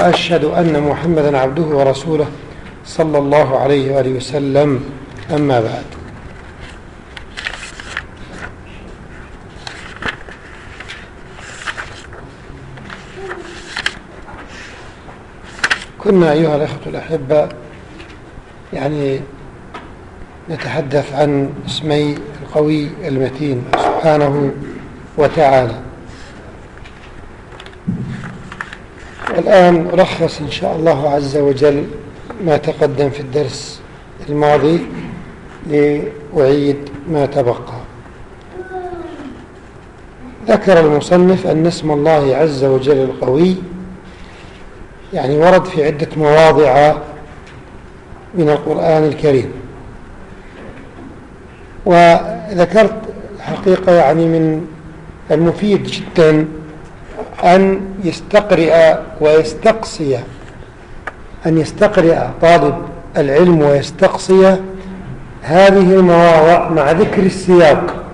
وأشهد أن محمدا عبده ورسوله صلى الله عليه وآله وسلم. أما بعد. كنا أيها الأخوة الأحبة يعني نتحدث عن اسمي القوي المتين سبحانه وتعالى. والآن ألخص إن شاء الله عز وجل ما تقدم في الدرس الماضي لأعيد ما تبقى. ذكر المصنف أن اسم الله عز وجل القوي يعني ورد في عدة مواضع من القرآن الكريم. وذكرت حقيقة يعني من المفيد جدا أن يستقرئ ويستقصي. أن يستقرئ طالب العلم ويستقصي هذه المواضع مع ذكر السياق.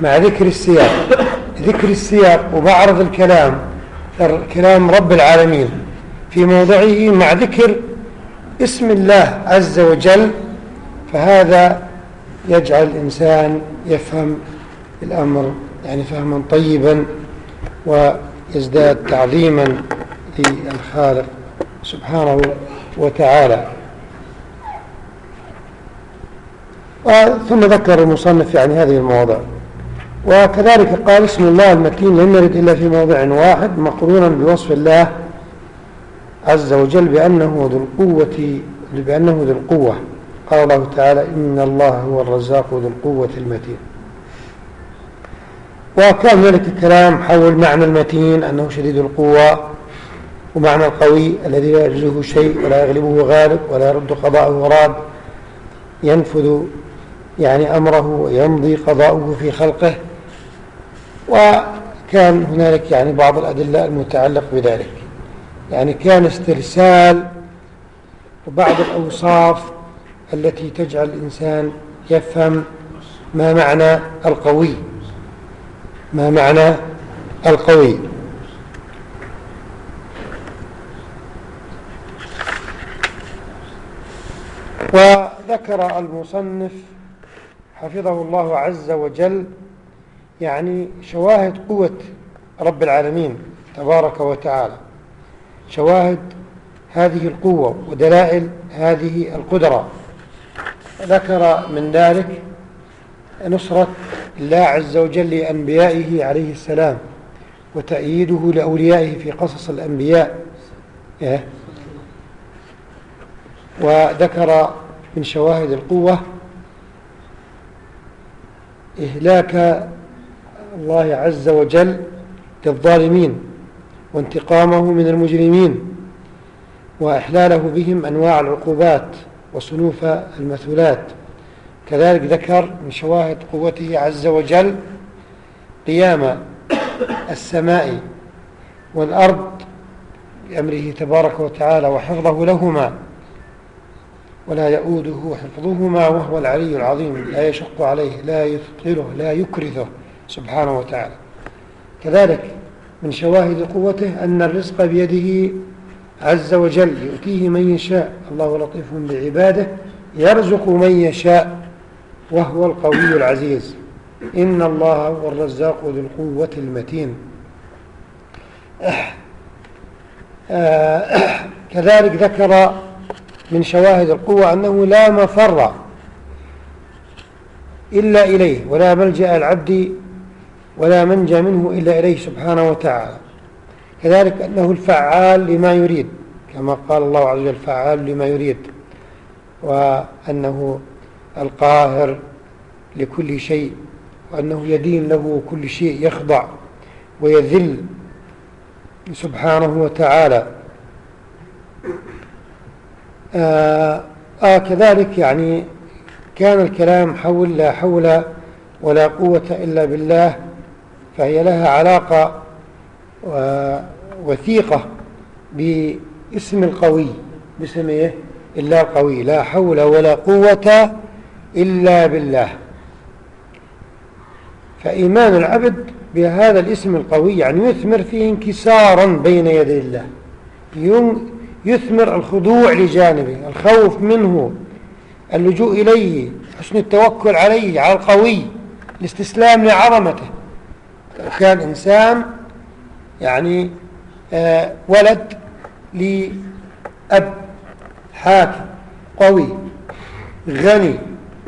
مع ذكر السياق. ذكر السياق وبعرض الكلام. كلام رب العالمين. في موضعه مع ذكر اسم الله عز وجل. فهذا يجعل الإنسان يفهم الأمر يعني فهما طيبا. ويزداد تعظيما للخالق سبحانه وتعالى. ثم ذكر المصنف يعني هذه المواضع. وكذلك قال اسم الله المتين لم يرد إلا في موضع واحد مقرونا بوصف الله عز وجل بأنه ذو القوة بأنه ذو القوة. قال الله تعالى إن الله هو الرزاق ذو القوة المتين. وكان هنالك كلام حول معنى المتين أنه شديد القوة ومعنى القوي الذي لا يعجزه شيء ولا يغلبه غالب ولا يرد قضاءه راد. ينفذ يعني أمره ويمضي قضاؤه في خلقه. وكان هنالك يعني بعض الأدلة المتعلق بذلك. يعني كان استرسال وبعض الأوصاف التي تجعل الإنسان يفهم ما معنى القوي. ما معنى القوي؟ وذكر المصنف حفظه الله عز وجل يعني شواهد قوة رب العالمين تبارك وتعالى. شواهد هذه القوة ودلائل هذه القدرة. ذكر من ذلك نصرة الله عز وجل لأنبيائه عليه السلام وتأييده لأوليائه في قصص الأنبياء إيه؟ وذكر من شواهد القوة إهلاك الله عز وجل للظالمين وانتقامه من المجرمين وإحلاله بهم أنواع العقوبات وصنوف المثلات كذلك ذكر من شواهد قوته عز وجل قيام السماء والأرض بأمره تبارك وتعالى وحفظه لهما ولا يؤوده حفظهما وهو العلي العظيم لا يشق عليه لا يثقله لا يكرثه سبحانه وتعالى. كذلك من شواهد قوته أن الرزق بيده عز وجل يؤتيه من يشاء. الله لطيف بعباده يرزق من يشاء. وهو القوي العزيز. إن الله هو الرزاق ذو القوة المتين. كذلك ذكر من شواهد القوة أنه لا مفر إلا إليه ولا ملجأ العبد ولا منجى منه إلا إليه سبحانه وتعالى. كذلك أنه الفعال لما يريد كما قال الله عز وجل فعال لما يريد وأنه القاهر لكل شيء وأنه يدين له كل شيء يخضع ويذل سبحانه وتعالى. آه, آه كذلك يعني كان الكلام حول لا حول ولا قوة إلا بالله فهي لها علاقة وثيقة باسم القوي. باسم إيه؟ إلا القوي. لا حول ولا قوة إلا بالله. فإيمان العبد بهذا الاسم القوي يعني يثمر فيه انكسارا بين يدي الله. يثمر الخضوع لجانبه الخوف منه اللجوء إليه حسن التوكل عليه على القوي الاستسلام لعظمته. كان إنسان يعني آه ولد لأب حاكم قوي غني.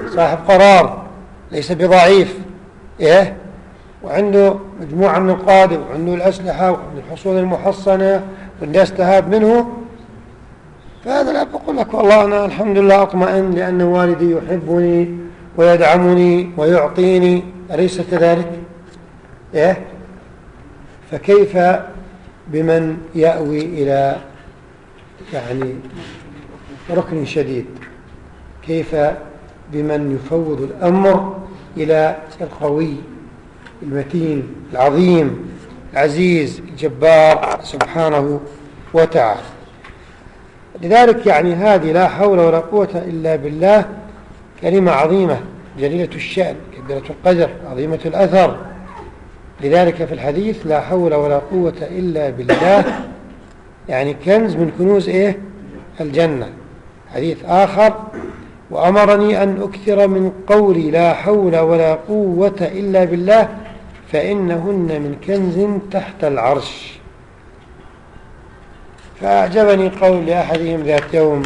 صاحب قرار ليس بضعيف إيه وعنده مجموعة من القادة وعنده الأسلحة وعنده الحصول المحصنة والناس تهاب منه فهذا الأب يقول لك والله أنا الحمد لله أطمئن لأن والدي يحبني ويدعمني ويعطيني أليس كذلك؟ إيه؟ فكيف بمن يأوي إلى يعني ركن شديد كيف بمن يفوض الأمر إلى القوي المتين العظيم العزيز الجبار سبحانه وتعالى. لذلك يعني هذه لا حول ولا قوة إلا بالله كلمة عظيمة جليلة الشأن كبيرة القدر عظيمة الأثر. لذلك في الحديث لا حول ولا قوة إلا بالله يعني كنز من كنوز إيه؟ الجنة. حديث آخر وأمرني أن أكثر من قولي لا حول ولا قوة إلا بالله فإنهن من كنز تحت العرش. فأعجبني قول لأحدهم ذات يوم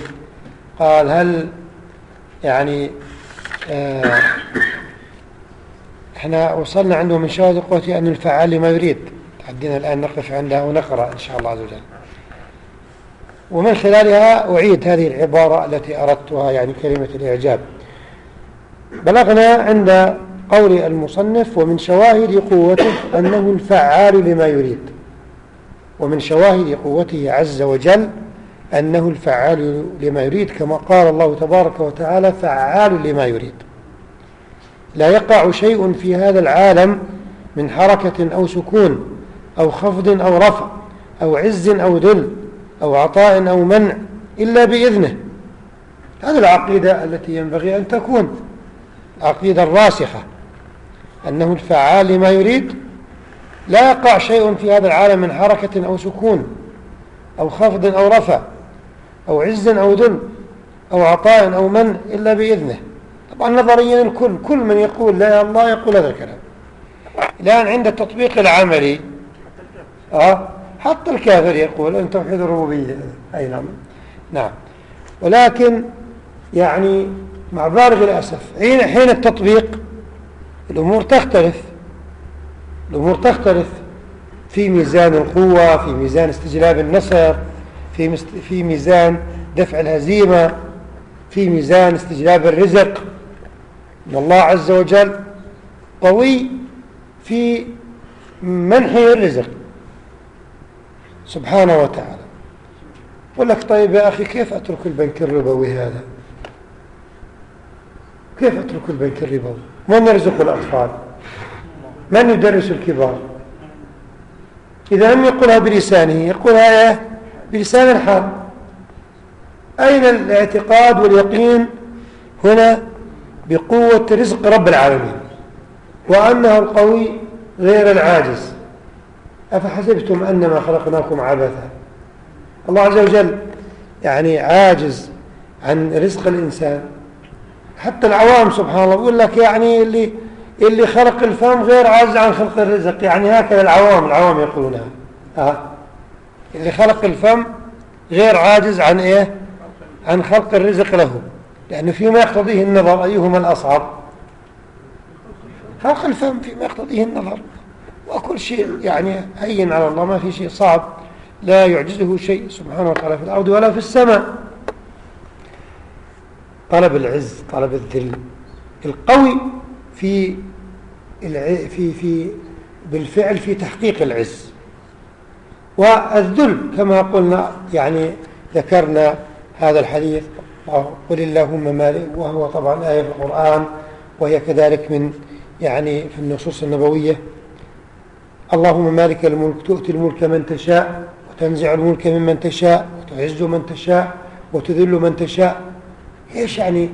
قال هل يعني آه إحنا وصلنا عنده من شواهد قوتي أن الفعال لما يريد. تعدينا الآن نقف عندها ونقرأ إن شاء الله عز وجل. ومن خلالها أعيد هذه العبارة التي أردتها يعني كلمة الإعجاب. بلغنا عند قول المصنف ومن شواهد قوته أنه الفعال لما يريد. ومن شواهد قوته عز وجل أنه الفعال لما يريد كما قال الله تبارك وتعالى فعال لما يريد. لا يقع شيء في هذا العالم من حركة أو سكون أو خفض أو رفع أو عز أو ذل. أو عطاء أو منع إلا بإذنه. هذه العقيدة التي ينبغي أن تكون العقيدة الراسخة أنه الفعال لما يريد. لا يقع شيء في هذا العالم من حركة أو سكون أو خفض أو رفع أو عز أو ذل أو عطاء أو من إلا بإذنه. طبعا نظريا الكل كل من يقول لا الله يقول هذا الكلام. الآن عند التطبيق العملي أه حتى الكافر يقول أن توحيد الربوبية. أي نعم. نعم. ولكن يعني مع بارغ الأسف حين حين التطبيق الأمور تختلف. الأمور تختلف. في ميزان القوة في ميزان استجلاب النصر في في ميزان دفع الهزيمة في ميزان استجلاب الرزق. إن الله عز وجل قوي في منحه الرزق. سبحانه وتعالى. يقول لك طيب يا أخي كيف أترك البنك الربوي هذا؟ كيف أترك البنك الربوي؟ من يرزق الأطفال؟ من يدرس الكبار؟ إذا لم يقولها بلسانه يقولها إيه؟ بلسان الحال. أين الاعتقاد واليقين هنا؟ بقوة رزق رب العالمين. وأنه القوي غير العاجز. أفحسبتم أنما خلقناكم عبثا؟ الله عز وجل يعني عاجز عن رزق الإنسان. حتى العوام سبحان الله يقول لك يعني اللي اللي خلق الفم غير عاجز عن خلق الرزق. يعني هكذا العوام العوام يقولونها ها اللي خلق الفم غير عاجز عن إيه؟ عن خلق الرزق له. لأنه فيما يقتضيه النظر أيهما الأصعب؟ خلق الفم فيما يقتضيه النظر. وكل شيء يعني هين على الله ما في شيء صعب لا يعجزه شيء سبحانه وتعالى في الأرض ولا في السماء. طلب العز طلب الذل القوي في في في بالفعل في تحقيق العز. والذل كما قلنا يعني ذكرنا هذا الحديث قل اللهم مالك وهو طبعا آية في القرآن وهي كذلك من يعني في النصوص النبوية. اللهم مالك الملك تؤتي الملك من تشاء وتنزع الملك ممن تشاء وتعز من تشاء وتذل من تشاء. إيش يعني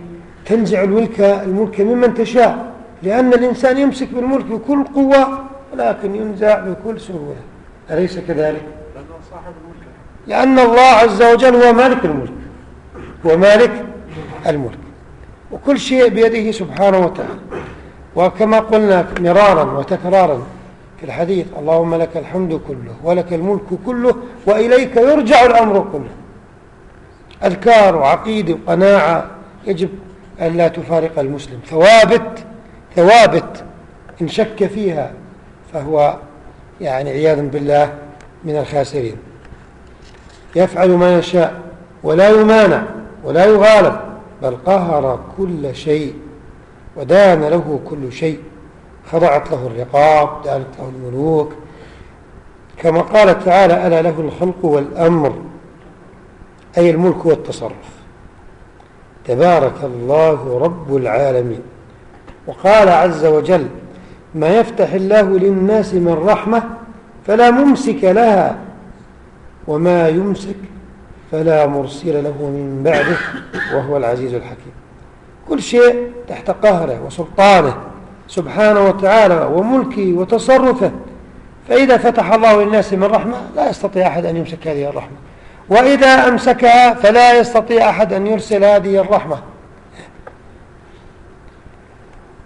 تنزع الملك الملك ممن تشاء؟ لأن الإنسان يمسك بالملك بكل قوة ولكن ينزع بكل سهولة. أليس كذلك؟ لأن الله عز وجل هو مالك الملك هو مالك الملك. وكل شيء بيده سبحانه وتعالى. وكما قلنا مرارا وتكرارا في الحديث اللهم لك الحمد كله ولك الملك كله وإليك يرجع الأمر كله. أذكار وعقيدة وقناعة يجب أن لا تفارق المسلم. ثوابت ثوابت إن شك فيها فهو يعني عياذا بالله من الخاسرين. يفعل ما يشاء ولا يمانع ولا يغالب بل قهر كل شيء ودان له كل شيء. خضعت له الرقاب دانت له الملوك. كما قال تعالى ألا له الخلق والأمر أي الملك والتصرف. تبارك الله رب العالمين. وقال عز وجل ما يفتح الله للناس من رحمة فلا ممسك لها وما يمسك فلا مرسل له من بعده وهو العزيز الحكيم. كل شيء تحت قهره وسلطانه. سبحانه وتعالى وملكه وتصرفه. فإذا فتح الله للناس من رحمة لا يستطيع أحد أن يمسك هذه الرحمة. وإذا أمسكها فلا يستطيع أحد أن يرسل هذه الرحمة.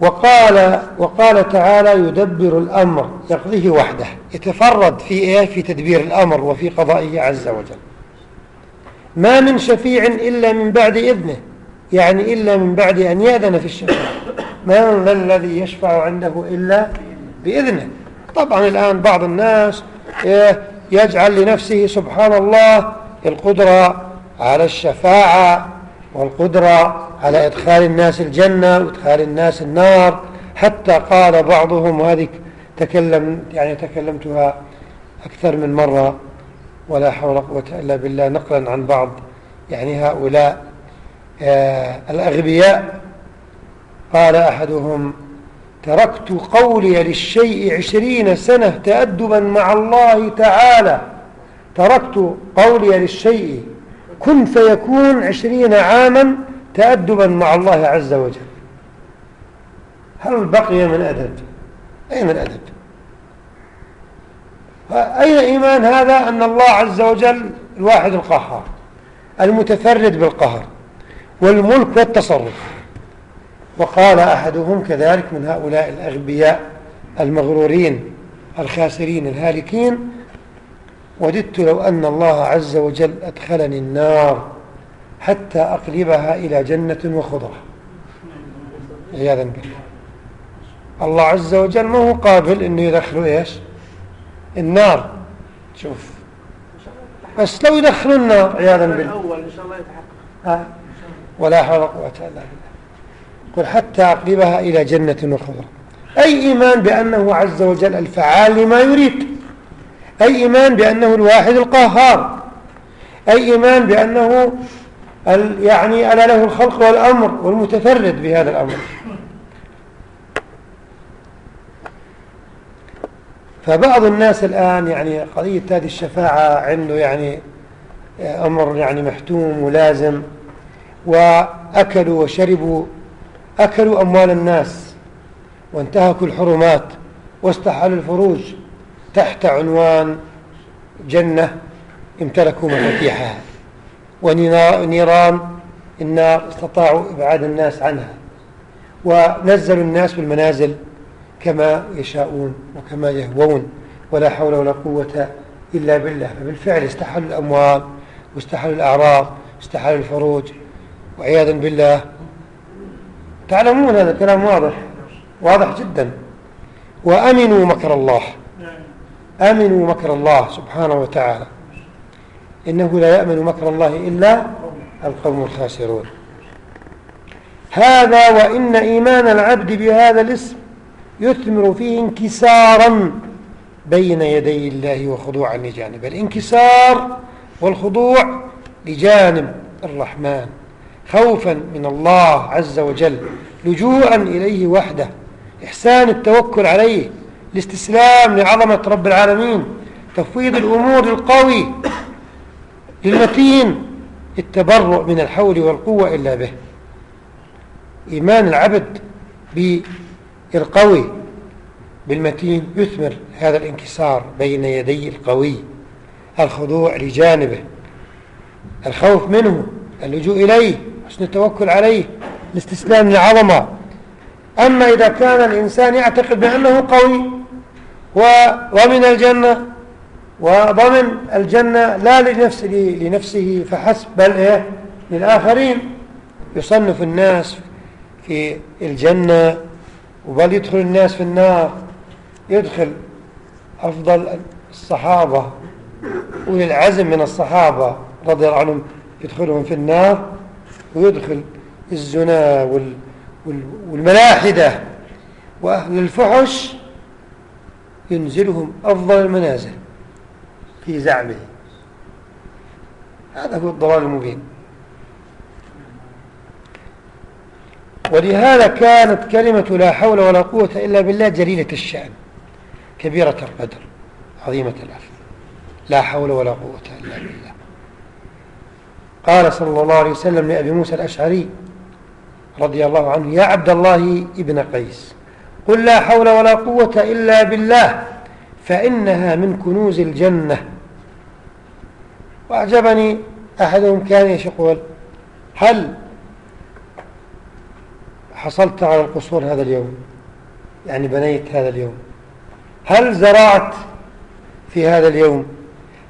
وقال وقال تعالى يدبر الأمر يقضيه وحده يتفرد في إيه؟ في تدبير الأمر وفي قضائه عز وجل. ما من شفيع إلا من بعد إذنه يعني إلا من بعد أن يأذن في الشفاعة. من ذا الذي يشفع عنده إلا بإذنه. طبعا الآن بعض الناس إيه، يجعل لنفسه سبحان الله القدرة على الشفاعة والقدرة على إدخال الناس الجنة وإدخال الناس النار. حتى قال بعضهم وهذه تكلم يعني تكلمتها أكثر من مرة ولا حول ولا قوة إلا بالله نقلا عن بعض يعني هؤلاء آه الأغبياء. قال أحدهم تركت قولي للشيء عشرين سنة تأدبا مع الله تعالى. تركت قولي للشيء كن فيكون عشرين عاما تأدبا مع الله عز وجل. هل بقي من أدب؟ أين الأدب أين إيمان هذا؟ أن الله عز وجل الواحد القهار المتفرد بالقهر والملك والتصرف. وقال أحدهم كذلك من هؤلاء الأغبياء المغرورين الخاسرين الهالكين وددت لو أن الله عز وجل أدخلني النار حتى أقلبها إلى جنة وخضرة. عياذا بالله. الله عز وجل ما هو قابل أنه يدخله إيش؟ النار. شوف. بس لو يدخلوا النار عياذا بالله. ولا حول ولا قوة إلا بالله. قل حتى أقلبها إلى جنة وخضرة أي إيمان بأنه عز وجل الفعال لما يريد؟ أي إيمان بأنه الواحد القهار؟ أي إيمان بأنه يعني ألا له الخلق والأمر والمتفرد بهذا الأمر؟ فبعض الناس الآن يعني قضية هذه الشفاعة عنده يعني أمر يعني محتوم ولازم وأكلوا وشربوا أكلوا أموال الناس وانتهكوا الحرمات واستحلوا الفروج تحت عنوان جنة امتلكوا مفاتيحها. ونيران النار استطاعوا إبعاد الناس عنها. ونزلوا الناس بالمنازل كما يشاءون وكما يهوون ولا حول ولا قوة إلا بالله. فبالفعل استحلوا الأموال واستحلوا الأعراض واستحلوا الفروج. وعياذا بالله تعلمون هذا الكلام واضح؟ واضح جدا. وأمنوا مكر الله. آمنوا مكر الله سبحانه وتعالى. إنه لا يأمن مكر الله إلا القوم الخاسرون. هذا وإن إيمان العبد بهذا الاسم يثمر فيه انكسارا بين يدي الله وخضوعا لجانب الانكسار والخضوع لجانب الرحمن. خوفا من الله عز وجل لجوءا إليه وحده إحسان التوكل عليه الاستسلام لعظمة رب العالمين تفويض الأمور للقوي للمتين التبرؤ من الحول والقوة إلا به. إيمان العبد بالقوي بالمتين يثمر هذا الانكسار بين يدي القوي الخضوع لجانبه الخوف منه اللجوء إليه. حسن التوكل عليه الاستسلام للعظمة أما إذا كان الإنسان يعتقد بأنه قوي وضمن الجنة وضمن الجنة لا لنفسه, لنفسه فحسب بل إيه؟ للآخرين. يصنف الناس في الجنة وبل يدخل الناس في النار. يدخل أفضل الصحابة أولي العزم من الصحابة رضي الله عنهم يدخلهم في النار. ويدخل الزنا وال والملاحدة وأهل الفحش ينزلهم أفضل المنازل في زعمه. هذا هو الضلال المبين. ولهذا كانت كلمة لا حول ولا قوة إلا بالله جليلة الشأن كبيرة القدر عظيمة الأثر لا حول ولا قوة إلا بالله. قال صلى الله عليه وسلم لأبي موسى الأشعري رضي الله عنه يا عبد الله ابن قيس قل لا حول ولا قوة إلا بالله فإنها من كنوز الجنة. وأعجبني أحدهم كان يقول هل حصلت على القصور هذا اليوم؟ يعني بنيت هذا اليوم. هل زرعت في هذا اليوم؟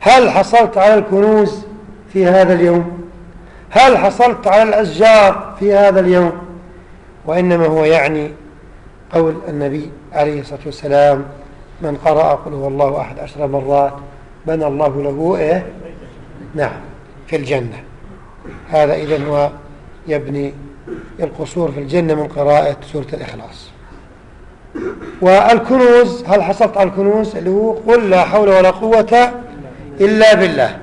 هل حصلت على الكنوز في هذا اليوم؟ هل حصلت على الأشجار في هذا اليوم؟ وإنما هو يعني قول النبي عليه الصلاة والسلام من قرأ قل هو الله أحد عشر مرات بنى الله له إيه؟ نعم في الجنة. هذا إذن هو يبني القصور في الجنة من قراءة سورة الإخلاص. والكنوز هل حصلت على الكنوز؟ اللي هو قل لا حول ولا قوة إلا بالله.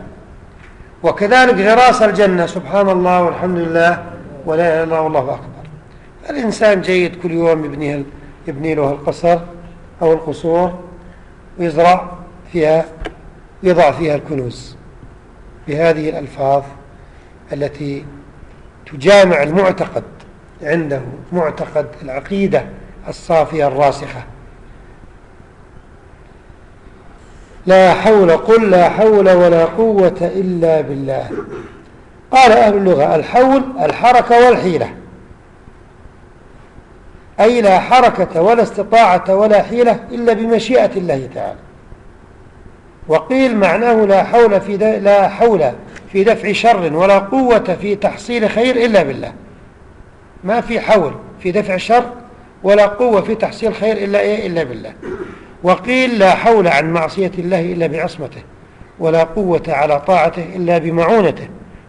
وكذلك غراس الجنة. سبحان الله والحمد لله ولا إله إلا الله أكبر. الإنسان جيد كل يوم يبني, يبني له القصر أو القصور ويزرع فيها يضع فيها الكنوز. بهذه الألفاظ التي تجامع المعتقد عنده معتقد العقيدة الصافية الراسخة. لا حول قل لا حول ولا قوة إلا بالله. قال أهل اللغة الحول الحركة والحيلة. أي لا حركة ولا استطاعة ولا حيلة إلا بمشيئة الله تعالى. وقيل معناه لا حول في لا حول في دفع شر ولا قوة في تحصيل خير إلا بالله. ما في حول في دفع شر ولا قوة في تحصيل خير إلا إيه؟ إلا بالله. وقيل لا حول عن معصية الله إلا بعصمته ولا قوة على طاعته إلا بمعونته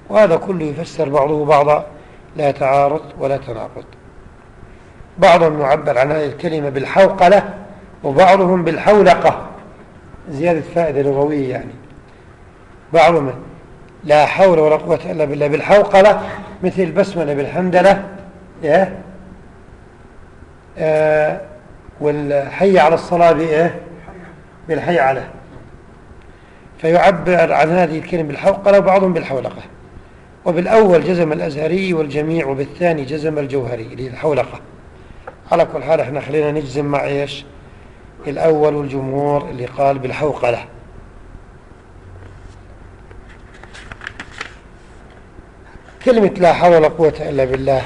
وهذا كله يفسر بعضه بعضا لا تعارض ولا تناقض. بعضهم يعبر عن هذه الكلمة بالحوقلة وبعضهم بالحولقة. زيادة فائدة لغوية يعني. بعضهم لا حول ولا قوة إلا بالله بالحوقلة مثل البسملة بالحمدلة إيه آه والحي على الصلاة بإيه؟ بالحي على. فيعبر عن هذه الكلمة بالحوقلة وبعضهم بالحولقة. وبالأول جزم الأزهري والجميع وبالثاني جزم الجوهري الحولقة. على كل حال إحنا خلينا نجزم مع إيش؟ الأول والجمهور اللي قال بالحوقلة. كلمة لا حول ولا قوة إلا بالله.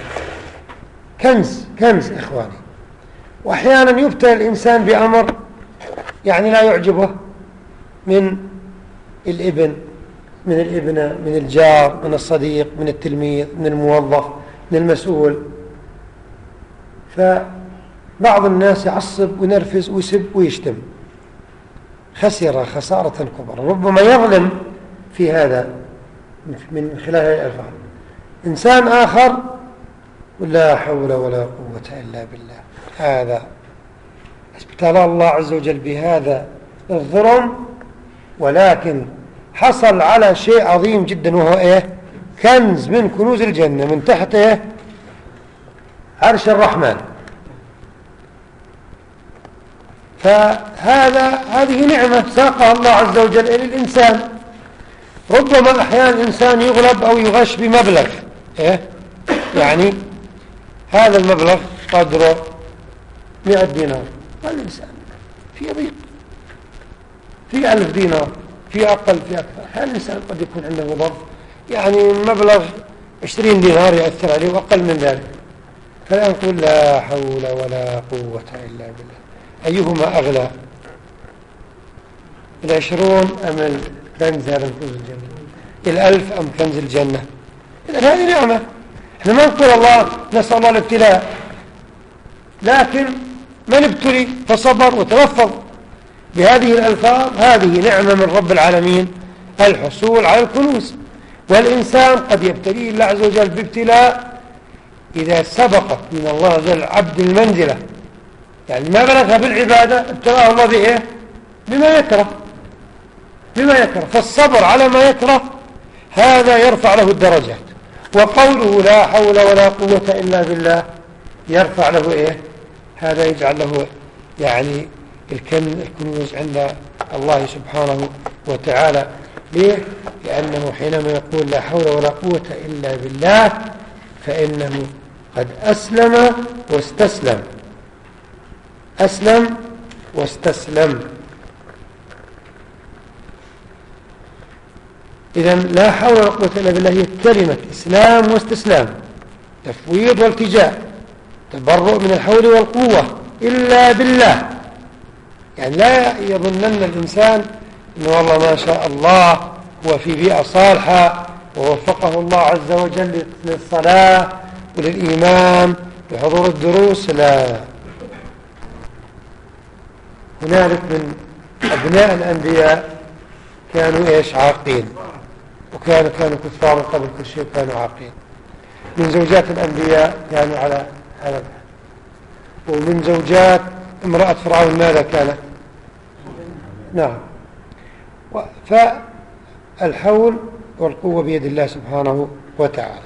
كنز كنز إخواني. وأحيانا يبتلى الإنسان بأمر يعني لا يعجبه من الإبن من الابنة من الجار من الصديق من التلميذ من الموظف من المسؤول. فبعض الناس يعصب وينرفز ويسب ويشتم. خسر خسارة كبرى. ربما يظلم في هذا من خلال الألفاظ إنسان آخر ولا حول ولا قوة إلا بالله. هذا. ابتلى الله عز وجل بهذا الظلم ولكن حصل على شيء عظيم جدا وهو إيه؟ كنز من كنوز الجنة من تحته عرش الرحمن. فهذا هذه نعمة ساقها الله عز وجل إلى الإنسان. ربما أحيانا الإنسان يغلب أو يغش بمبلغ إيه؟ يعني هذا المبلغ قدره مئة دينار. والإنسان في ضيق في ألف دينار في أقل في أكثر. هل الإنسان قد يكون عنده ظرف يعني مبلغ عشرين دينار يأثر عليه وأقل من ذلك. فلا نقول لا حول ولا قوة إلا بالله. أيهما أغلى؟ العشرون أم الكنز هذا كنز الجنة؟ الألف أم كنز الجنة؟ إذا هذه نعمة. إحنا ما نقول الله نسأل الله الابتلاء لكن من ابتلي فصبر وتلفظ بهذه الألفاظ هذه نعمة من رب العالمين الحصول على الكنوز. والإنسان قد يبتليه الله عز وجل بابتلاء إذا سبقت من الله عز وجل عبد المنزلة. يعني ما بلغها بالعبادة ابتلاه الله بإيه؟ بما يكره. بما يكره. فالصبر على ما يكره هذا يرفع له الدرجات. وقوله لا حول ولا قوة إلا بالله يرفع له إيه؟ هذا يجعل له يعني الكنوز عند الله سبحانه وتعالى. ليه؟ لأنه حينما يقول لا حول ولا قوة إلا بالله فإنه قد أسلم واستسلم. أسلم واستسلم. إذا لا حول ولا قوة إلا بالله هي كلمة إسلام واستسلام تفويض والتجاء. تبرؤ من الحول والقوة إلا بالله. يعني لا يظنن الإنسان أنه والله ما شاء الله هو في بيئة صالحة ووفقه الله عز وجل للصلاة وللإيمان لحضور الدروس. لا. هنالك من أبناء الأنبياء كانوا إيش؟ عاقين. وكانوا كانوا كفار قبل كل شيء كانوا عاقين. من زوجات الأنبياء كانوا على ومن زوجات امرأة فرعون ماذا كانت؟ نعم. فالحول والقوة بيد الله سبحانه وتعالى.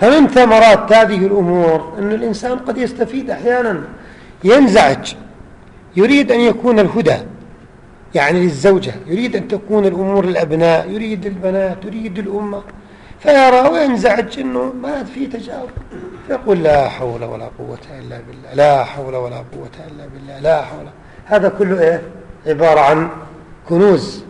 فمن ثمرات هذه الأمور؟ أن الإنسان قد يستفيد أحيانا. ينزعج. يريد أن يكون الهدى. يعني للزوجة. يريد أن تكون الأمور للأبناء. يريد البنات. يريد الأمة. فيرى وينزعج أنه ما في تجاوب فيقول لا حول ولا قوة إلا بالله لا حول ولا قوة إلا بالله لا حول. هذا كله إيه؟ عبارة عن كنوز.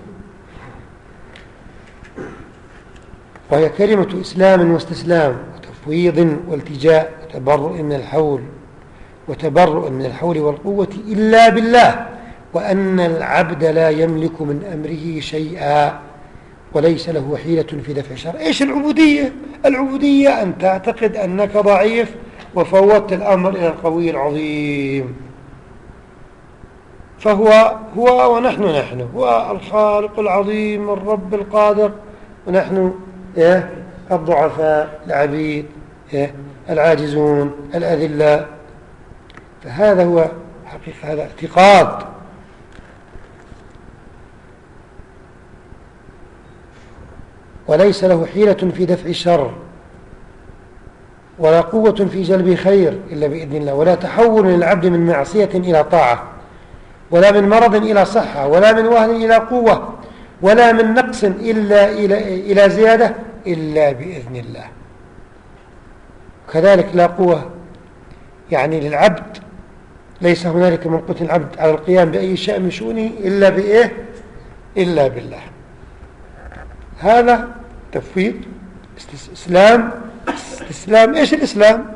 وهي كلمة إسلام واستسلام وتفويض والتجاء وتبرؤ من الحول وتبرؤ من الحول والقوة إلا بالله وأن العبد لا يملك من أمره شيئا. وليس له حيلة في دفع الشر إيش العبودية؟ العبودية أن تعتقد أنك ضعيف وفوضت الأمر إلى القوي العظيم. فهو هو ونحن نحن هو الخالق العظيم الرب القادر ونحن إيه؟ الضعفاء العبيد إيه؟ العاجزون الأذلاء فهذا هو حقيقة هذا اعتقاد. وليس له حيلة في دفع الشر ولا قوة في جلب خير إلا بإذن الله. ولا تحول للعبد من معصية إلى طاعة ولا من مرض إلى صحة ولا من وهن إلى قوة ولا من نقص إلا إلى, إلى زيادة إلا بإذن الله. كذلك لا قوة يعني للعبد ليس هنالك من قوة العبد على القيام بأي شيء من شؤونه إلا بإيه؟ إلا بالله. هذا تفويض استسلام استسلام إيش الإسلام؟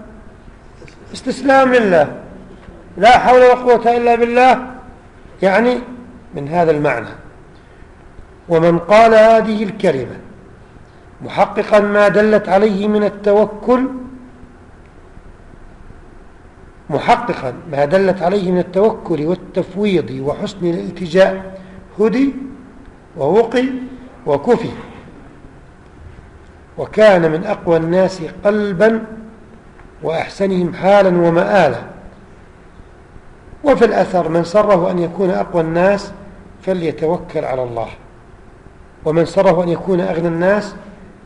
استسلام لله لا حول ولا قوة إلا بالله يعني من هذا المعنى. ومن قال هذه الكلمة محققا ما دلت عليه من التوكل محققا ما دلت عليه من التوكل والتفويض وحسن الالتجاء هدي ووقي وكفي. وكان من أقوى الناس قلبا وأحسنهم حالا ومآلا. وفي الأثر من سره أن يكون أقوى الناس فليتوكل على الله. ومن سره أن يكون أغنى الناس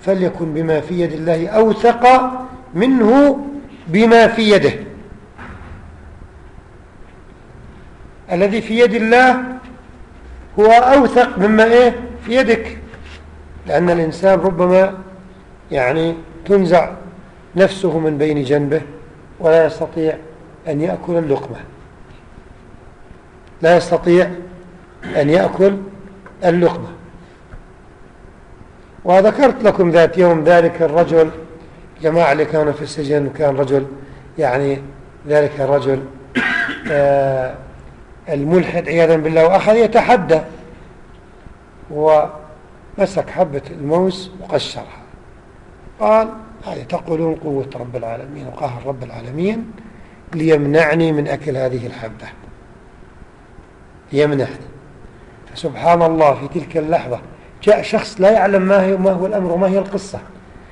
فليكن بما في يد الله أوثق منه بما في يده. الذي في يد الله هو أوثق مما إيه؟ في يدك. لأن الإنسان ربما يعني تنزع نفسه من بين جنبه ولا يستطيع أن يأكل اللقمة. لا يستطيع أن يأكل اللقمة. وذكرت لكم ذات يوم ذلك الرجل جماعة اللي كانوا في السجن وكان رجل يعني ذلك الرجل آه الملحد عياذا بالله وأخذ يتحدى ومسك حبة الموز وقشرها قال هذه تقولون قوة رب العالمين وقهر رب العالمين ليمنعني من أكل هذه الحبة. ليمنعني فسبحان الله في تلك اللحظة جاء شخص لا يعلم ما, هي ما هو الأمر وما هي القصة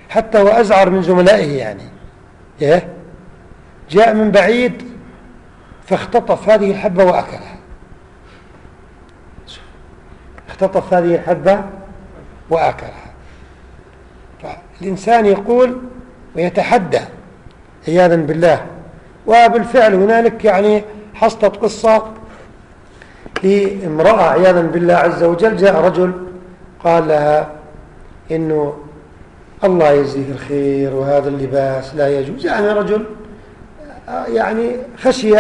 حتى هو أزعر من زملائه يعني. إيه؟ جاء من بعيد فاختطف هذه الحبة وأكلها. اختطف هذه الحبة وأكلها. فالإنسان يقول ويتحدى عياذا بالله. وبالفعل هنالك يعني حصلت قصة لامرأة عياذا بالله عز وجل جاء رجل قال لها إنه الله يجزيه الخير وهذا اللباس لا يجوز. يعني رجل يعني خشي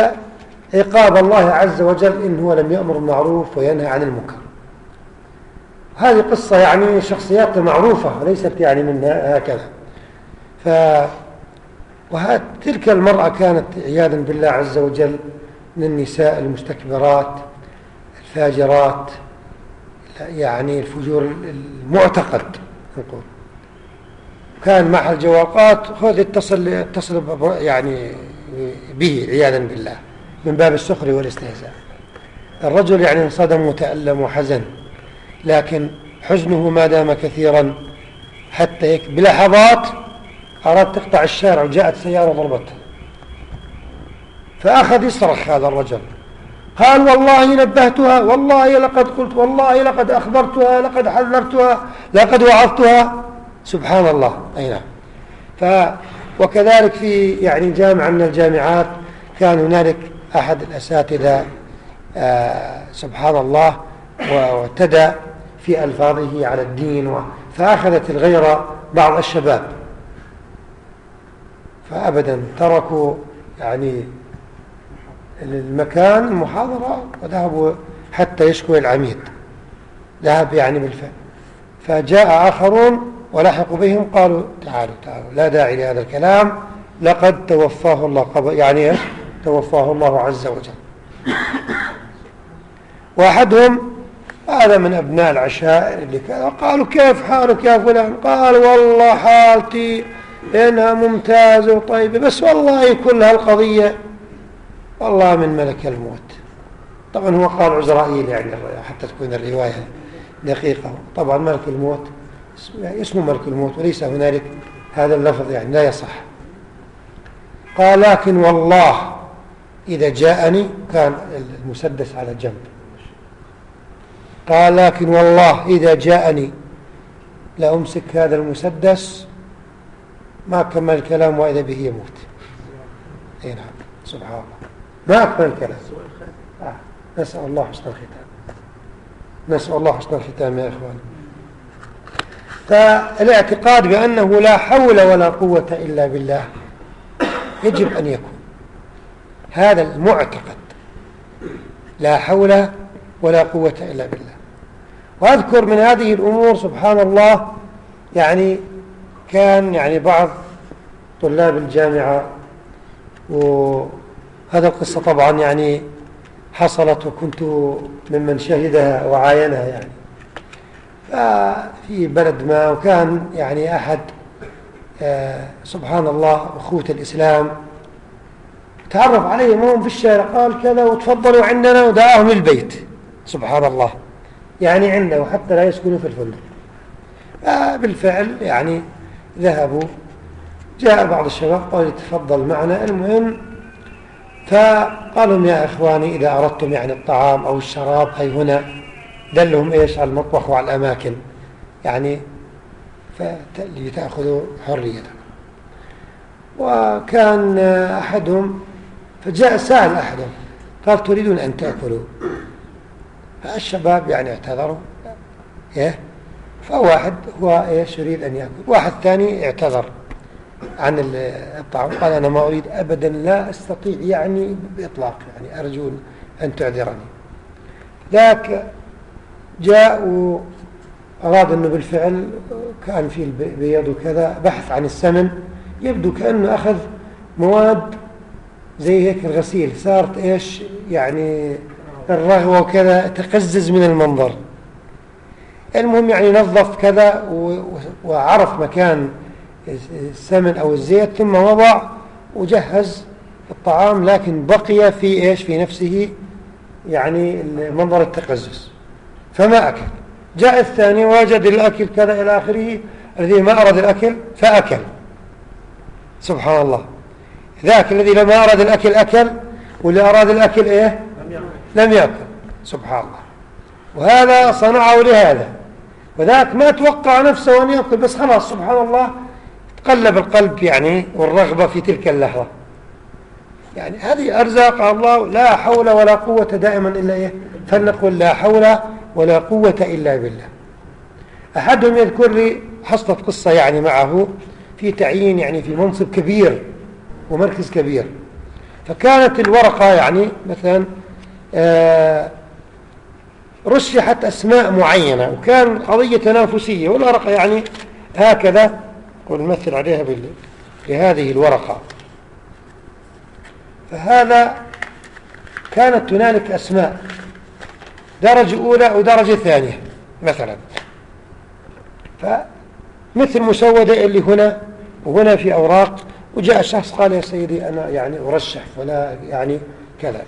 عقاب الله عز وجل إن هو لم يأمر بالمعروف وينهى عن المنكر. هذه قصة يعني شخصيات معروفة وليست يعني من هكذا. ف وتلك المرأة كانت عياذا بالله عز وجل من النساء المستكبرات الفاجرات يعني الفجور المعتقد نقول. كان معها الجوابات خذ اتصل اتصل يعني به عياذا بالله من باب السخر والاستهزاء. الرجل يعني انصدم وتألم وحزن. لكن حزنه ما دام كثيرا حتى هيك بلحظات أراد تقطع الشارع وجاءت سيارة ضربته. فأخذ يصرخ هذا الرجل. قال والله نبهتها والله لقد قلت والله لقد أخبرتها لقد حذرتها لقد وعظتها. سبحان الله. أي نعم. ف وكذلك في يعني جامعة من الجامعات كان هنالك أحد الأساتذة آه سبحان الله واعتدى في ألفاظه على الدين فأخذت الغيرة بعض الشباب. فأبدا تركوا يعني المكان المحاضرة وذهبوا حتى يشكو العميد. ذهب يعني بالفعل فجاء آخرون ولحقوا بهم قالوا تعالوا تعالوا لا داعي لهذا الكلام. لقد توفاه الله قبل يعني توفاه الله عز وجل. واحدهم هذا من أبناء العشائر اللي كانوا قالوا كيف حالك يا فلان؟ قال والله حالتي إنها ممتازة وطيبة بس والله كل هالقضية والله من ملك الموت. طبعا هو قال عزرائيل يعني حتى تكون الرواية دقيقة. طبعا ملك الموت اسمه ملك الموت وليس هنالك هذا اللفظ يعني لا يصح. قال لكن والله إذا جاءني كان المسدس على جنب. قال لكن والله إذا جاءني لأمسك هذا المسدس ما كمل الكلام وإذا به يموت. أي نعم سبحان الله. ما أكمل الكلام. آه. نسأل الله حسن الختام. نسأل الله حسن الختام يا إخواني. فالاعتقاد بأنه لا حول ولا قوة إلا بالله يجب أن يكون. هذا المعتقد. لا حول ولا قوة إلا بالله. وأذكر من هذه الأمور سبحان الله يعني كان يعني بعض طلاب الجامعة وهذا القصة طبعا يعني حصلت وكنت ممن شهدها وعاينها يعني. في بلد ما وكان يعني أحد آه، سبحان الله أخوة الإسلام تعرف عليهم وهم في الشارع قال كذا وتفضلوا عندنا ودعاهم البيت سبحان الله. يعني عنده حتى لا يسكنوا في الفندق. بالفعل يعني ذهبوا جاء بعض الشباب قال تفضل معنا. المهم فقال لهم يا إخواني إذا أردتم يعني الطعام أو الشراب هي هنا. دلهم إيش؟ على المطبخ وعلى الأماكن يعني لتأخذوا حريتكم وكان أحدهم فجاء سأل أحدهم قال تريدون أن تأكلوا؟ فالشباب يعني اعتذروا إيه؟ فواحد هو إيش يريد أن يأكل واحد ثاني اعتذر عن الطعام قال أنا ما أريد أبدا لا أستطيع يعني بإطلاق يعني أرجو أن تعذرني. ذاك جاء وأراد أنه بالفعل كان في البيض وكذا بحث عن السمن يبدو كأنه أخذ مواد زي هيك الغسيل صارت إيش يعني الرغوة وكذا تقزز من المنظر. المهم يعني نظف كذا وعرف مكان السمن أو الزيت ثم وضع وجهز الطعام لكن بقي في إيش؟ في نفسه يعني منظر التقزز. فما أكل. جاء الثاني وجد الأكل كذا إلى آخره الذي ما أراد الأكل فأكل. سبحان الله. ذاك الذي لما أراد الأكل أكل واللي أراد الأكل إيه؟ لم يأكل سبحان الله. وهذا صنعه لهذا. وذاك ما توقع نفسه أن يأكل بس خلاص سبحان الله تقلب القلب يعني والرغبة في تلك اللحظة. يعني هذه أرزاق الله لا حول ولا قوة دائما إلا إيه؟ فلنقل لا حول ولا قوة إلا بالله. أحدهم يذكر لي حصلت قصة يعني معه في تعيين يعني في منصب كبير ومركز كبير. فكانت الورقة يعني مثلا رشحت أسماء معينة وكان قضية تنافسية والورقة يعني هكذا ونمثل عليها بهذه الورقة. فهذا كانت هنالك أسماء درجة أولى ودرجة ثانية مثلا. فمثل مسودة اللي هنا وهنا في أوراق وجاء شخص قال يا سيدي أنا يعني أرشح ولا يعني كذا.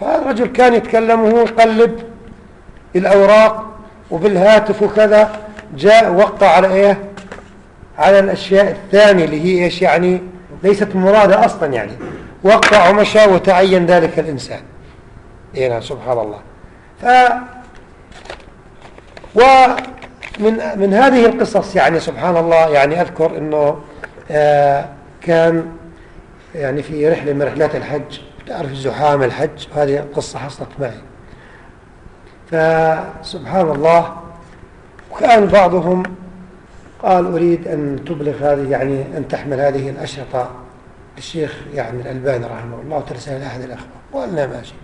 فالرجل كان يتكلم وهو يقلب الأوراق وبالهاتف وكذا جاء وقع على إيه؟ على الأشياء الثانية اللي هي إيش يعني؟ ليست مرادة أصلا يعني. وقع ومشى وتعين ذلك الإنسان. إيه نعم سبحان الله. ف ومن من هذه القصص يعني سبحان الله يعني أذكر أنه آه كان يعني في رحلة من رحلات الحج تعرف زحام الحج وهذه قصة حصلت معي. فسبحان الله وكان بعضهم قال أريد أن تبلغ هذه يعني أن تحمل هذه الأشرطة. للشيخ يعني الألباني رحمه الله وترسل لأحد الأخوة وقلنا ماشي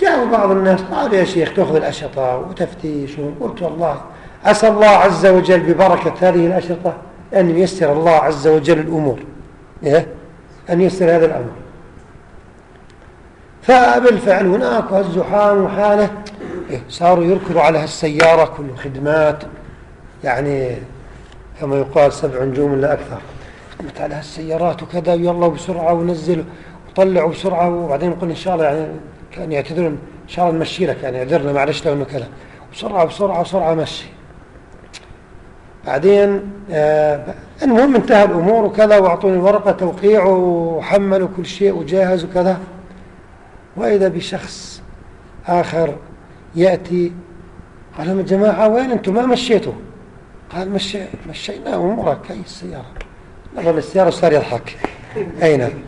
جاءوا بعض الناس قالوا يا شيخ تأخذ الأشرطة وتفتيش. قلت والله عسى الله عز وجل ببركة هذه الأشرطة أن ييسر الله عز وجل الأمور. إيه؟ أن ييسر هذا الأمر. فبالفعل هناك الزحام وحاله إيه؟ صاروا يركضوا على هالسيارة كل خدمات يعني كما يقال سبع نجوم لا أكثر. على هالسيارات وكذا ويلا بسرعة ونزل وطلعوا بسرعة وبعدين قلنا إن شاء الله يعني كان يعتذرون. إن شاء الله نمشي لك يعني اعذرنا معلش لو إنه كذا. بسرعة بسرعة بسرعة مشي. بعدين آه المهم انتهى الأمور وكذا وأعطوني ورقة توقيع وحملوا كل شيء وجاهز وكذا. وإذا بشخص آخر يأتي قال لهم يا جماعة وين أنتم؟ ما مشيتوا؟ قال مشي مشينا أمورك هي السيارة؟ نظر السيارة وصار يضحك. أين؟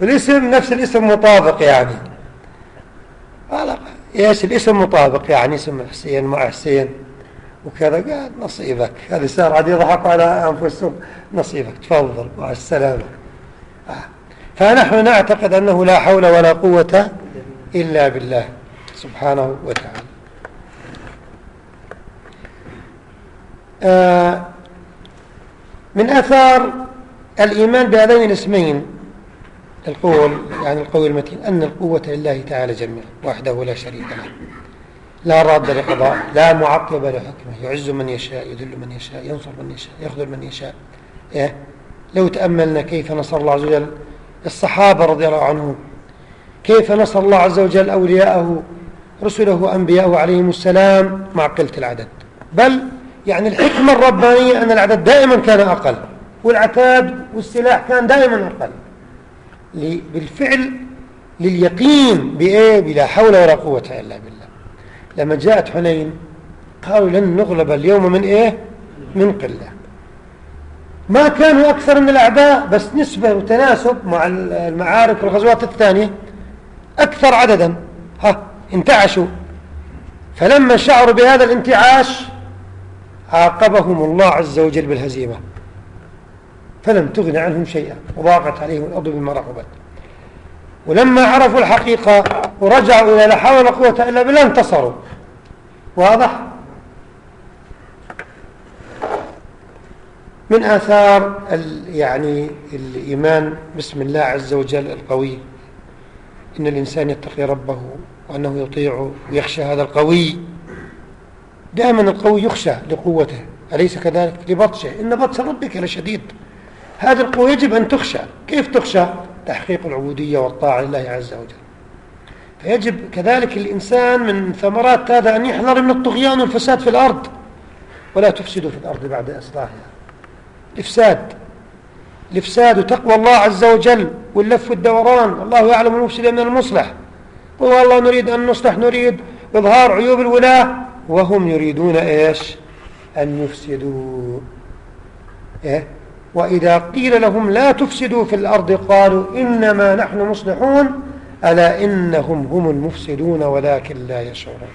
والاسم نفس الاسم مطابق يعني. قال إيش الاسم مطابق يعني؟ اسم حسين مع حسين. وكذا. قال نصيبك. هذا صار عاد يضحك على أنفسهم. نصيبك. تفضل. مع السلامة. آه. فنحن نعتقد أنه لا حول ولا قوة إلا بالله سبحانه وتعالى آه، من أثار الإيمان بهذين الاسمين القول يعني القول المتين أن القوة لله تعالى جميعا وحده لا شريك له لا راد لقضاء لا معقب لحكمه يعز من يشاء يذل من يشاء ينصر من يشاء يخذل من يشاء إيه؟ لو تأملنا كيف نصر الله عز وجل الصحابة رضي الله عنهم كيف نصر الله عز وجل أولياءه؟ رسله وأنبياءه عليهم السلام مع قلة العدد. بل يعني الحكمة الربانية أن العدد دائما كان أقل والعتاد والسلاح كان دائما أقل. بالفعل لليقين بإيه؟ بلا حول ولا قوة إلا بالله. لما جاءت حنين قالوا لن نغلب اليوم من إيه؟ من قلة. ما كانوا أكثر من الأعداء بس نسبة وتناسب مع المعارك والغزوات الثانية. أكثر عددا. ها انتعشوا. فلما شعروا بهذا الانتعاش عاقبهم الله عز وجل بالهزيمة. فلم تغن عنهم شيئا وضاقت عليهم الأرض بما رحبت ولما عرفوا الحقيقة ورجعوا إلى لا حول ولا قوة إلا بالله انتصروا. واضح؟ من آثار يعني الإيمان بسم الله عز وجل القوي. إن الإنسان يتقي ربه وأنه يطيع ويخشى هذا القوي. دائما القوي يخشى لقوته أليس كذلك؟ لبطشه. إن بطش ربك لشديد. هذه القوة يجب أن تخشى. كيف تخشى؟ تحقيق العبودية والطاعة لله عز وجل. فيجب كذلك الإنسان من ثمرات هذا أن يحذر من الطغيان والفساد في الأرض. ولا تفسدوا في الأرض بعد إصلاحها. الإفساد الإفساد وتقوى الله عز وجل واللف والدوران الله يعلم المفسد من المصلح. والله نريد أن نصلح نريد إظهار عيوب الولاة وهم يريدون إيش؟ أن يفسدوا. إيه؟ وإذا قيل لهم لا تفسدوا في الأرض قالوا إنما نحن مصلحون ألا إنهم هم المفسدون ولكن لا يشعرون.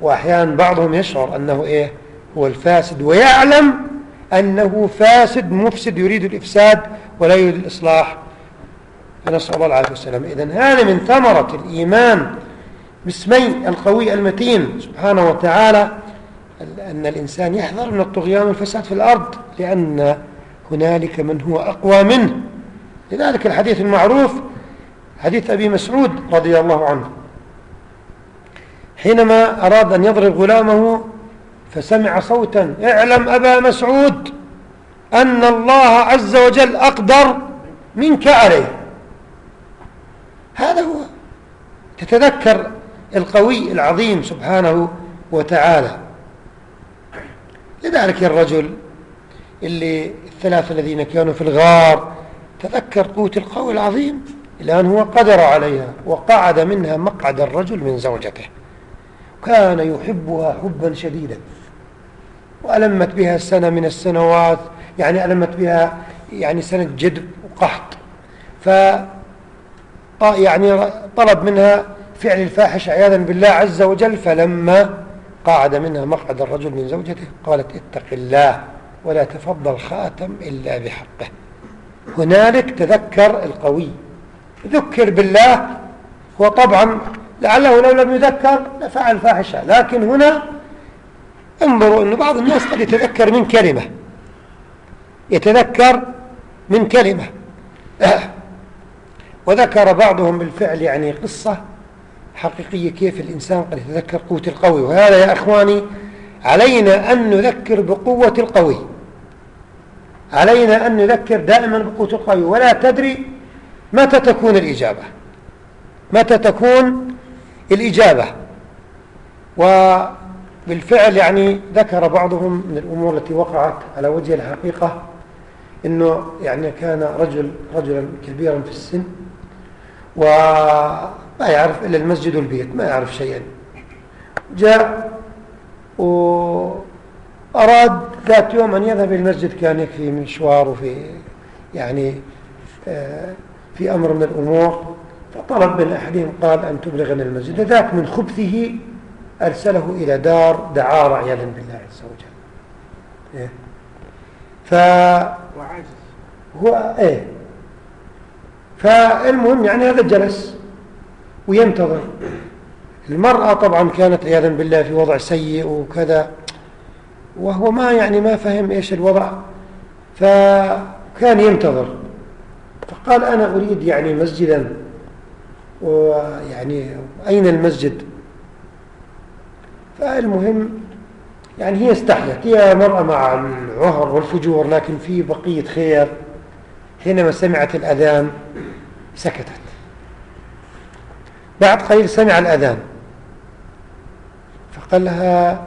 وأحيانا بعضهم يشعر أنه إيه؟ هو الفاسد ويعلم أنه فاسد مفسد يريد الإفساد ولا يريد الإصلاح. فنسأل الله العافية والسلام. إذن هذا من ثمرة الإيمان باسمي القوي المتين. سبحانه وتعالى أن الإنسان يحذر من الطغيان والفساد في الأرض لأن هنالك من هو أقوى منه. لذلك الحديث المعروف حديث أبي مسعود رضي الله عنه. حينما أراد أن يضرب غلامه فسمع صوتا. اعلم أبا مسعود أن الله عز وجل أقدر منك عليه. هذا هو. تتذكر القوي العظيم سبحانه وتعالى. لذلك الرجل اللي الثلاثة الذين كانوا في الغار تذكر قوة القوي العظيم؟ الآن هو قدر عليها وقعد منها مقعد الرجل من زوجته. كان يحبها حبا شديدا. وألمت بها سنة من السنوات يعني ألمت بها يعني سنة جدب وقحط. ف يعني طلب منها فعل الفاحش عياذا بالله عز وجل فلما قعد منها مقعد الرجل من زوجته قالت اتق الله ولا تفضل خاتم إلا بحقه. هنالك تذكر القوي ذكر بالله وطبعا لعله لو لم يذكر لفعل فاحشة لكن هنا انظروا أن بعض الناس قد يتذكر من كلمة. يتذكر من كلمة. وذكر بعضهم بالفعل يعني قصة حقيقية كيف الإنسان قد يتذكر قوة القوي. وهذا يا أخواني علينا أن نذكر بقوة القوي. علينا أن نذكر دائما بقوة القوي. ولا تدري متى تكون الإجابة. متى تكون الإجابة. وبالفعل يعني ذكر بعضهم من الأمور التي وقعت على وجه الحقيقة أنه يعني كان رجل رجلا كبيرا في السن وما يعرف إلا المسجد والبيت ما يعرف شيئا. جاء وأراد ذات يوم أن يذهب إلى المسجد كان يكفي مشوار وفي يعني آه، في أمر من الأمور فطلب من أحدهم قال أن تبلغنا المسجد. ذاك من خبثه أرسله إلى دار دعارة عياذا بالله عز وجل. إيه؟ ف هو إيه. فالمهم يعني هذا جلس وينتظر. المرأة طبعا كانت عياذا بالله في وضع سيء وكذا وهو ما يعني ما فهم إيش الوضع. فكان ينتظر. فقال أنا أريد يعني مسجدا ويعني أين المسجد؟ فالمهم يعني هي استحيت هي مرأة مع العهر والفجور لكن في بقية خير. حينما سمعت الأذان سكتت. بعد قليل سمع الأذان. فقال لها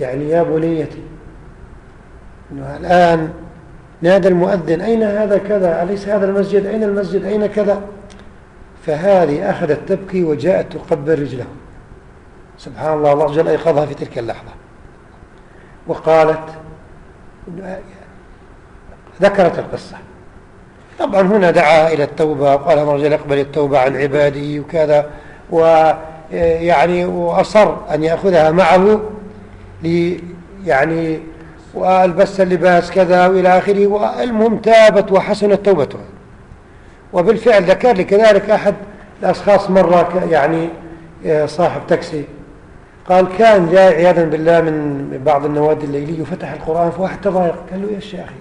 يعني يا بنيتي إنه الآن نادى المؤذن أين هذا كذا؟ أليس هذا المسجد؟ أين المسجد؟ أين كذا؟ فهذه أخذت تبكي وجاءت تقبل رجله. سبحان الله الله جل أيقظها في تلك اللحظة. وقالت ذكرت القصة. طبعا هنا دعا إلى التوبة وقال رجل اقبل التوبة عن عباده وكذا ويعني وأصر أن يأخذها معه لي يعني وألبس اللباس كذا وإلى آخره والمهم تابت وحسنت توبته. وبالفعل ذكر لي كذلك أحد الأشخاص مرة يعني صاحب تاكسي. قال كان جاي عياذا بالله من بعض النوادي الليلية وفتح القرآن فواحد تضايق قال له إيش يا أخي؟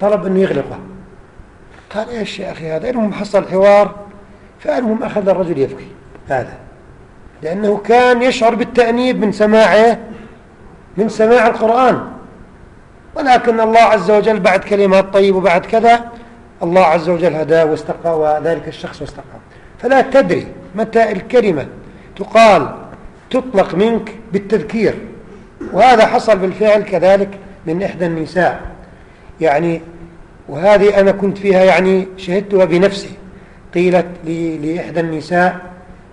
طلب أنه يغلقه. قال إيش يا أخي هذا؟ المهم حصل الحوار فالمهم أخذ الرجل يبكي. هذا. لأنه كان يشعر بالتأنيب من سماعه من سماع القرآن. ولكن الله عز وجل بعد كلمات طيب وبعد كذا الله عز وجل هداه واستقى وذلك الشخص واستقى. فلا تدري متى الكلمة تقال. تطلق منك بالتذكير. وهذا حصل بالفعل كذلك من إحدى النساء. يعني وهذه أنا كنت فيها يعني شهدتها بنفسي. قيلت لإحدى النساء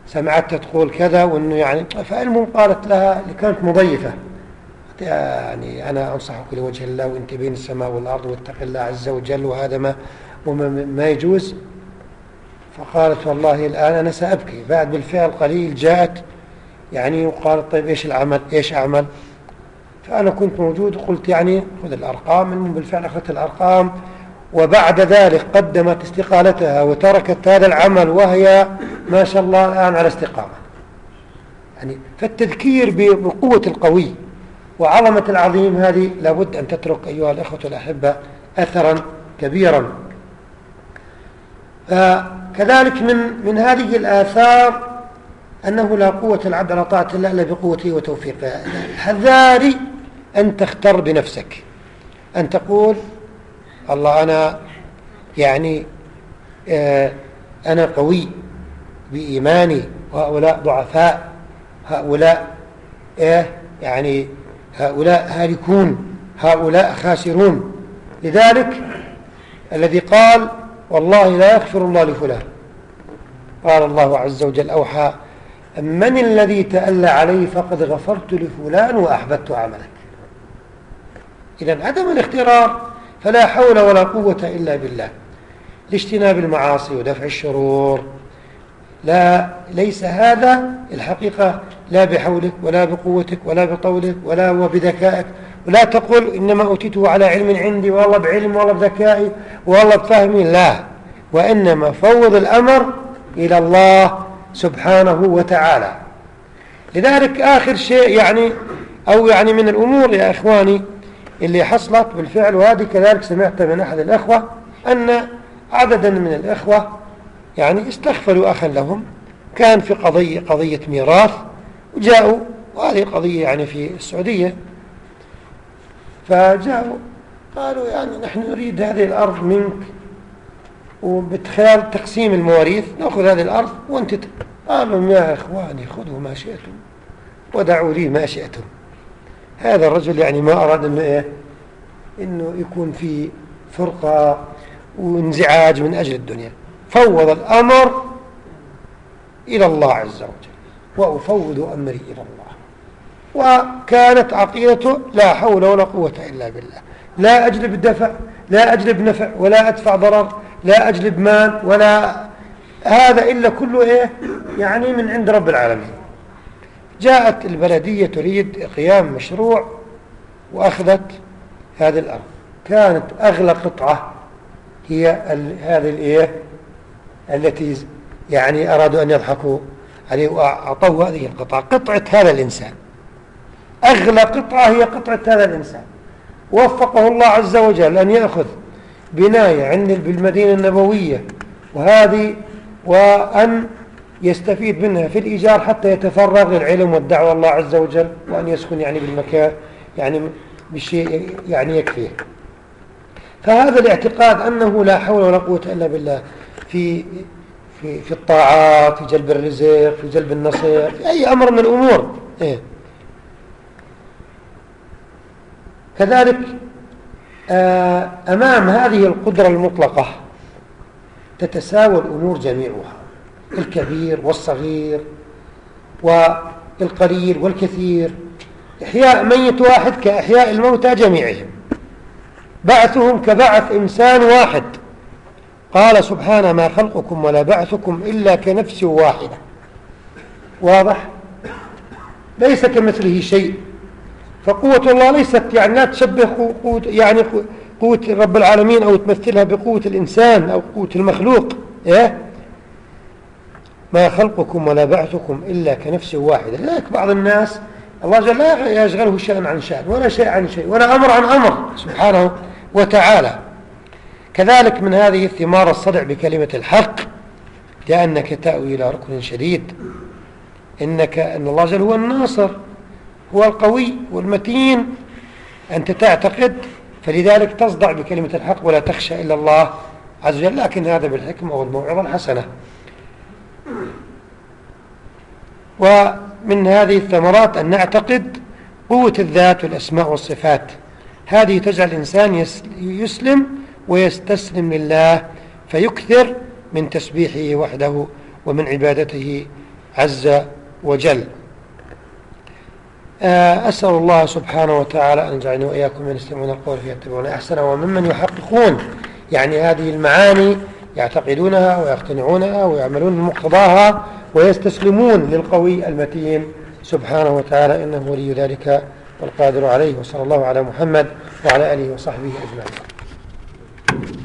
سمعتها تقول كذا وأنه يعني فالمهم قالت لها اللي كانت مضيفة. يعني أنا أنصحك لوجه الله وأنت بين السماء والأرض واتق الله عز وجل وهذا ما وما يجوز. فقالت والله الآن أنا سأبكي. بعد بالفعل قليل جاءت يعني وقالت طيب إيش العمل إيش أعمل؟ فأنا كنت موجود وقلت يعني خذ الأرقام المهم بالفعل أخذت الأرقام وبعد ذلك قدمت استقالتها وتركت هذا العمل وهي ما شاء الله الآن على استقامة. يعني فالتذكير بقوة القوي وعظمة العظيم هذه لابد أن تترك أيها الأخوة الأحبة أثرا كبيرا. فكذلك من من هذه الآثار أنه لا قوة العبد على طاعة الله إلا بقوته وتوفيقه. حذاري أن تختر بنفسك. أن تقول الله أنا يعني آه أنا قوي بإيماني وهؤلاء ضعفاء هؤلاء إيه يعني هؤلاء هالكون هؤلاء خاسرون. لذلك الذي قال والله لا يغفر الله لفلان. قال الله عز وجل أوحى من الذي تألى عليه فقد غفرت لفلان وأحببت عملك. إذا عدم الاخترار فلا حول ولا قوة إلا بالله. لاجتناب المعاصي ودفع الشرور. لا ليس هذا الحقيقة. لا بحولك ولا بقوتك ولا بطولك ولا وبذكائك. ولا تقول إنما أوتيته على علم عندي والله بعلم والله بذكائي والله بفهمي. لا. وإنما فوض الأمر إلى الله سبحانه وتعالى. لذلك آخر شيء يعني أو يعني من الأمور يا إخواني اللي حصلت بالفعل وهذه كذلك سمعت من أحد الأخوة أن عددا من الأخوة يعني استغفروا أخا لهم. كان في قضية قضية ميراث وجاءوا وهذه قضية يعني في السعودية. فجاءوا قالوا يعني نحن نريد هذه الأرض منك. وبخلال تقسيم المواريث نأخذ هذه الأرض وانت قالوا يا إخواني خذوا ما شئتم ودعوا لي ما شئتم. هذا الرجل يعني ما أراد أنه, إيه؟ إنه يكون في فرقة وانزعاج من أجل الدنيا. فوض الأمر إلى الله عز وجل وأفوض أمري إلى الله. وكانت عقيدته لا حول ولا قوة إلا بالله. لا أجلب دفع لا أجلب نفع ولا أدفع ضرر لا أجلب مال ولا هذا إلا كله إيه؟ يعني من عند رب العالمين. جاءت البلدية تريد قيام مشروع وأخذت هذه الأرض. كانت أغلى قطعة هي هذه الإيه؟ التي يعني أرادوا أن يضحكوا عليه وأعطوه هذه القطعة. قطعة هذا الإنسان. أغلى قطعة هي قطعة هذا الإنسان. وفقه الله عز وجل أن يأخذ بناية عند بالمدينة النبوية. وهذه وأن يستفيد منها في الإيجار حتى يتفرغ للعلم والدعوة الله عز وجل وأن يسكن يعني بالمكان يعني بشيء يعني يكفيه. فهذا الاعتقاد أنه لا حول ولا قوة إلا بالله في في في الطاعات في جلب الرزق في جلب النصير في أي أمر من الأمور. إيه. كذلك أمام هذه القدرة المطلقة تتساوى الأمور جميعها الكبير والصغير والقليل والكثير إحياء ميت واحد كإحياء الموتى جميعهم بعثهم كبعث إنسان واحد. قال سبحانه ما خلقكم ولا بعثكم إلا كنفس واحدة. واضح؟ ليس كمثله شيء. فقوة الله ليست يعني لا تشبه قوة يعني قوة رب العالمين أو تمثلها بقوة الإنسان أو قوة المخلوق إيه؟ ما خلقكم ولا بعثكم إلا كنفس واحدة. لذلك بعض الناس الله جل لا يشغله شأن عن شأن ولا شيء عن شيء ولا أمر عن أمر سبحانه وتعالى. كذلك من هذه الثمار الصدع بكلمة الحق لأنك تأوي إلى ركن شديد إنك أن الله جل هو الناصر. هو القوي والمتين أنت تعتقد فلذلك تصدع بكلمة الحق ولا تخشى إلا الله عز وجل لكن هذا بالحكمة والموعظة الحسنة. ومن هذه الثمرات أن نعتقد قوة الذات والأسماء والصفات. هذه تجعل الإنسان يسلم ويستسلم لله فيكثر من تسبيحه وحده ومن عبادته عز وجل. أسأل الله سبحانه وتعالى أن يجعلني وإياكم من يستمعون القول فيتبعون. أحسنه وممن يحققون يعني هذه المعاني يعتقدونها ويقتنعونها ويعملون بمقتضاها ويستسلمون للقوي المتين. سبحانه وتعالى إنه ولي ذلك والقادر عليه. وصلى الله على محمد وعلى آله وصحبه أجمعين.